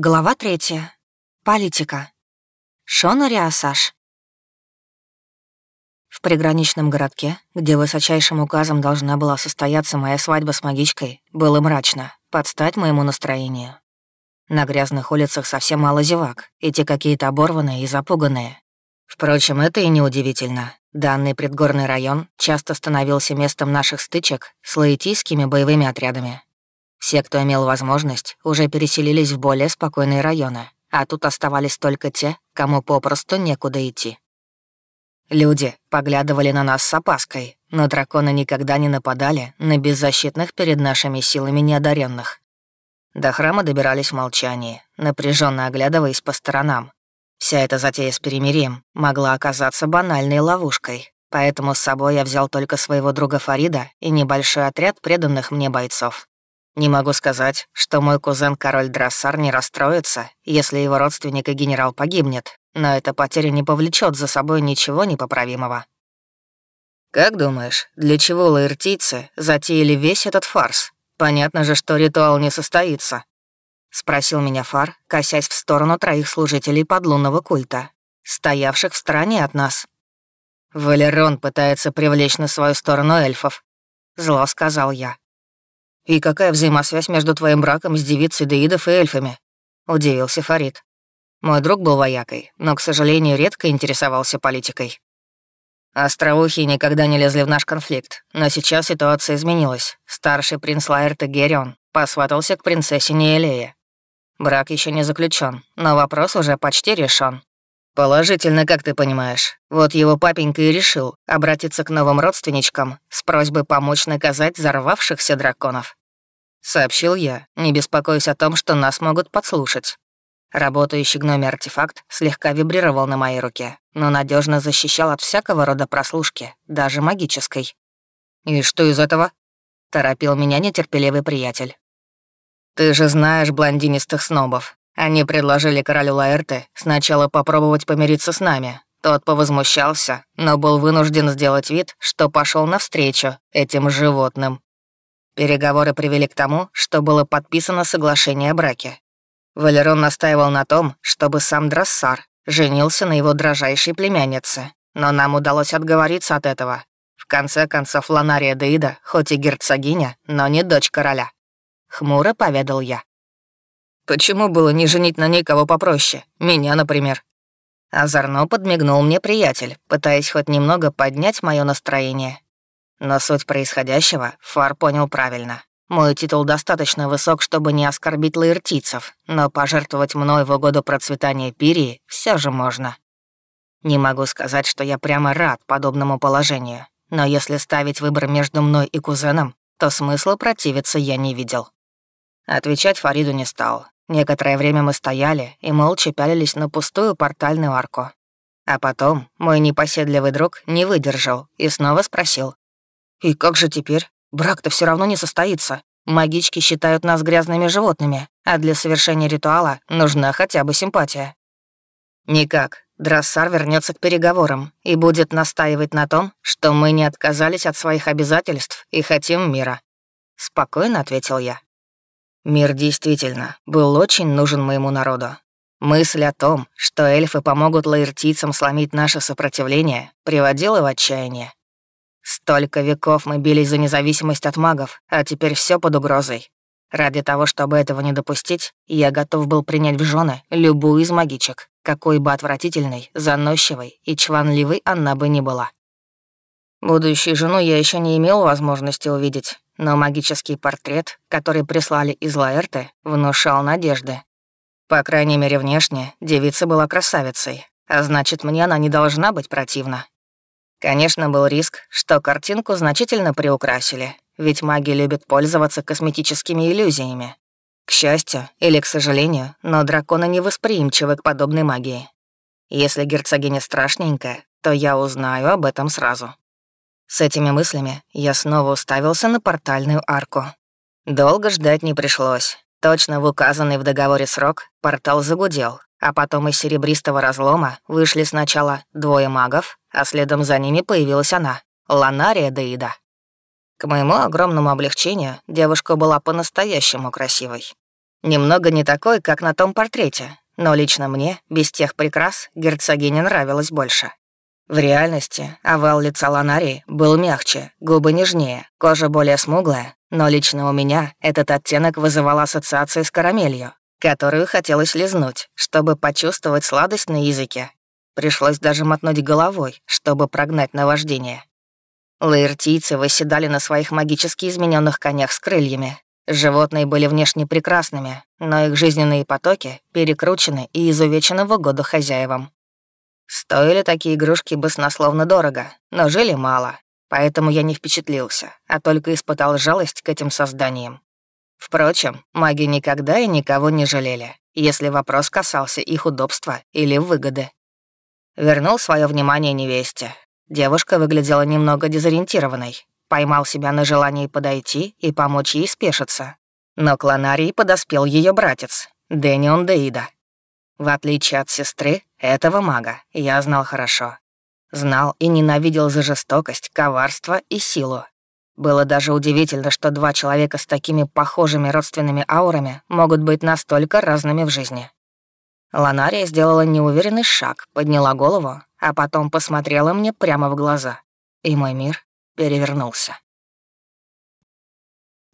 Глава третья. Политика. Шона Риасаш. В приграничном городке, где высочайшим указом должна была состояться моя свадьба с магичкой, было мрачно, под стать моему настроению. На грязных улицах совсем мало зевак, эти какие-то оборванные и запуганные. Впрочем, это и неудивительно. Данный предгорный район часто становился местом наших стычек с лаэтийскими боевыми отрядами, все, кто имел возможность, уже переселились в более спокойные районы, а тут оставались только те, кому попросту некуда идти. Люди поглядывали на нас с опаской, но драконы никогда не нападали на беззащитных перед нашими силами неодаренных. До храма добирались в молчании, напряженно оглядываясь по сторонам. Вся эта затея с перемирием могла оказаться банальной ловушкой, поэтому с собой я взял только своего друга Фарида и небольшой отряд преданных мне бойцов. Не могу сказать, что мой кузен король Драссар не расстроится, если его родственник и генерал погибнет, но эта потеря не повлечет за собой ничего непоправимого. «Как думаешь, для чего лаэртийцы затеяли весь этот фарс? Понятно же, что ритуал не состоится», — спросил меня Фар, косясь в сторону троих служителей подлунного культа, стоявших в стороне от нас. «Валерон пытается привлечь на свою сторону эльфов», — зло сказал я. «И какая взаимосвязь между твоим браком с девицей Деидов и эльфами?» — удивился Фарид. Мой друг был воякой, но, к сожалению, редко интересовался политикой. Остроухие никогда не лезли в наш конфликт, но сейчас ситуация изменилась. Старший принц Лаэрт Герион посватался к принцессе Неэлее. Брак еще не заключен, но вопрос уже почти решен. Положительно, как ты понимаешь. Вот его папенька и решил обратиться к новым родственничкам с просьбой помочь наказать взорвавшихся драконов. Сообщил я, не беспокоясь о том, что нас могут подслушать. Работающий гноме артефакт слегка вибрировал на моей руке, но надежно защищал от всякого рода прослушки, даже магической. «И что из этого?» — торопил меня нетерпеливый приятель. «Ты же знаешь блондинистых снобов. Они предложили королю Лаэрте сначала попробовать помириться с нами. Тот повозмущался, но был вынужден сделать вид, что пошел навстречу этим животным. Переговоры привели к тому, что было подписано соглашение о браке. Валерон настаивал на том, чтобы сам Драссар женился на его дрожайшей племяннице, но нам удалось отговориться от этого. В конце концов, Ланария Деида, хоть и герцогиня, но не дочь короля. Хмуро поведал я. Почему было не женить на ней кого попроще? Меня, например. Озорно подмигнул мне приятель, пытаясь хоть немного поднять мое настроение. Но суть происходящего Фар понял правильно. Мой титул достаточно высок, чтобы не оскорбить лаэртийцев, но пожертвовать мной в угоду процветания Пирии все же можно. Не могу сказать, что я прямо рад подобному положению, но если ставить выбор между мной и кузеном, то смысла противиться я не видел. Отвечать Фариду не стал. Некоторое время мы стояли и молча пялились на пустую портальную арку. А потом мой непоседливый друг не выдержал и снова спросил, и как же теперь? Брак-то все равно не состоится. Магички считают нас грязными животными, а для совершения ритуала нужна хотя бы симпатия. Никак. Драссар вернется к переговорам и будет настаивать на том, что мы не отказались от своих обязательств и хотим мира. Спокойно ответил я. Мир действительно был очень нужен моему народу. Мысль о том, что эльфы помогут лаэртийцам сломить наше сопротивление, приводила в отчаяние. Столько веков мы бились за независимость от магов, а теперь все под угрозой. Ради того, чтобы этого не допустить, я готов был принять в жены любую из магичек, какой бы отвратительной, заносчивой и чванливой она бы ни была. Будущую жену я еще не имел возможности увидеть, но магический портрет, который прислали из Лаэрты, внушал надежды. По крайней мере, внешне девица была красавицей, а значит, мне она не должна быть противна. Конечно, был риск, что картинку значительно приукрасили, ведь маги любят пользоваться косметическими иллюзиями. К счастью или к сожалению, но драконы не восприимчивы к подобной магии. Если герцогиня страшненькая, то я узнаю об этом сразу. С этими мыслями я снова уставился на портальную арку. Долго ждать не пришлось. Точно в указанный в договоре срок портал загудел, а потом из серебристого разлома вышли сначала двое магов, а следом за ними появилась она, Ланария Деида. К моему огромному облегчению девушка была по-настоящему красивой. Немного не такой, как на том портрете, но лично мне, без тех прикрас, герцогиня нравилась больше. В реальности овал лица Ланарии был мягче, губы нежнее, кожа более смуглая, но лично у меня этот оттенок вызывал ассоциации с карамелью, которую хотелось лизнуть, чтобы почувствовать сладость на языке. Пришлось даже мотнуть головой, чтобы прогнать наваждение. Лаэртийцы восседали на своих магически измененных конях с крыльями. Животные были внешне прекрасными, но их жизненные потоки перекручены и изувечены в угоду хозяевам. Стоили такие игрушки баснословно дорого, но жили мало, поэтому я не впечатлился, а только испытал жалость к этим созданиям. Впрочем, маги никогда и никого не жалели, если вопрос касался их удобства или выгоды. Вернул свое внимание невесте. Девушка выглядела немного дезориентированной. Поймал себя на желании подойти и помочь ей спешиться. Но к Ланарии подоспел ее братец, Дэнион Деида. В отличие от сестры, этого мага я знал хорошо. Знал и ненавидел за жестокость, коварство и силу. Было даже удивительно, что два человека с такими похожими родственными аурами могут быть настолько разными в жизни. Ланария сделала неуверенный шаг, подняла голову, а потом посмотрела мне прямо в глаза. И мой мир перевернулся.